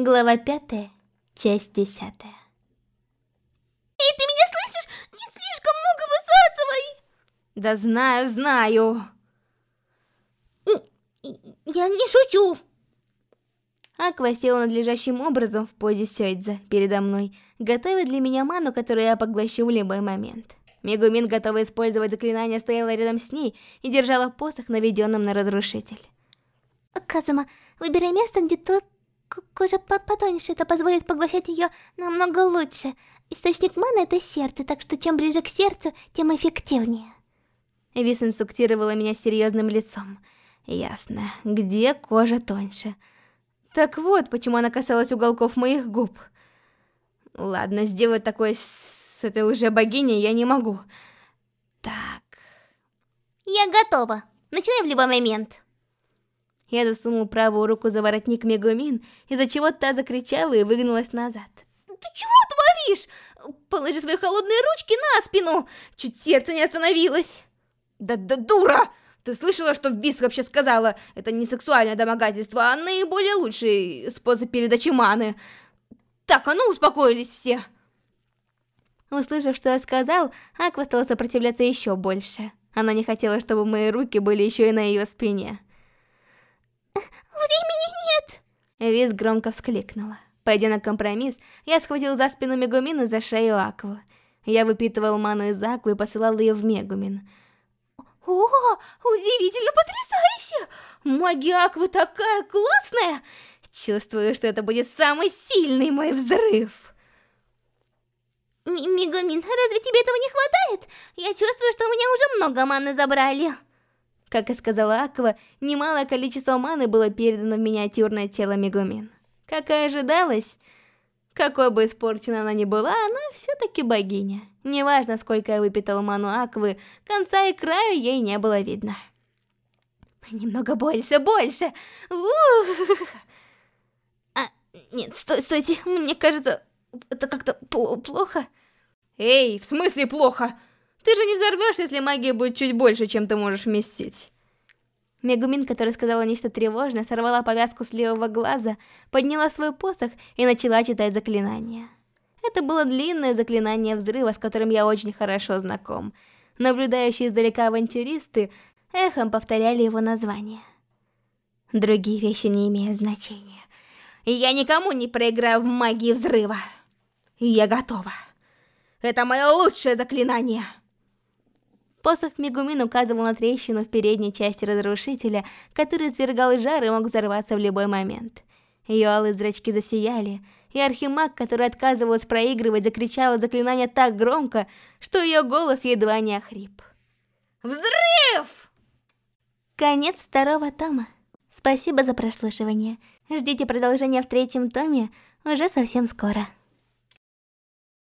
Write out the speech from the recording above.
Глава пятая, часть десятая. Эй, ты меня слышишь? Не слишком много высасывай! Да знаю, знаю. Я не шучу. Аква села надлежащим образом в позе сёйдза передо мной, готовя для меня ману, которую я поглощу в любой момент. Мегумин, готова использовать заклинание, стояла рядом с ней и держала посох, наведенным на разрушитель. Казума, выбирай место, где только кожа потоньше, это позволит поглощать ее намного лучше. Источник маны это сердце, так что чем ближе к сердцу, тем эффективнее. Вис инструктировала меня серьезным лицом. Ясно, где кожа тоньше. Так вот, почему она касалась уголков моих губ. Ладно, сделать такое с этой лже-богиней я не могу. Так... Я готова. Начинай в любой момент. Я засунул правую руку за воротник Мегумин, из-за чего та закричала и выгнулась назад. Ты чего творишь? Положи свои холодные ручки на спину! Чуть сердце не остановилось. Да-да дура! Ты слышала, что Вис вообще сказала? Это не сексуальное домогательство, а наиболее лучший способ передачи маны. Так, а ну успокоились все. Услышав, что я сказал, Аква стала сопротивляться еще больше. Она не хотела, чтобы мои руки были еще и на ее спине. Времени нет! Виз громко вскликнула. Пойдя на компромисс, я схватил за спину Мегумин и за шею Акву. Я выпитывал ману из Аквы и посылал ее в Мегумин. О, удивительно потрясающе! Магия Аквы такая классная! Чувствую, что это будет самый сильный мой взрыв. Мегумин, разве тебе этого не хватает? Я чувствую, что у меня уже много маны забрали. Как и сказала Аква, немалое количество маны было передано в миниатюрное тело Мегумин. Как и ожидалось, какой бы испорчена она ни была, она все-таки богиня. Неважно, сколько я выпитал ману Аквы, конца и краю ей не было видно. Немного больше, больше! Ух! А, нет, стой, стойте, мне кажется, это как-то плохо. Эй, в смысле плохо? Ты же не взорвешься, если магия будет чуть больше, чем ты можешь вместить. Мегумин, которая сказала нечто тревожное, сорвала повязку с левого глаза, подняла свой посох и начала читать заклинание. Это было длинное заклинание взрыва, с которым я очень хорошо знаком. Наблюдающие издалека авантюристы эхом повторяли его название. Другие вещи не имеют значения. Я никому не проиграю в магии взрыва. Я готова. Это мое лучшее заклинание. Посох Мегумин указывал на трещину в передней части разрушителя, который извергал жар и мог взорваться в любой момент. Ее алые зрачки засияли, и Архимаг, который отказывалась проигрывать, закричала заклинание так громко, что ее голос едва не охрип. Взрыв! Конец второго тома. Спасибо за прослушивание. Ждите продолжения в третьем томе уже совсем скоро.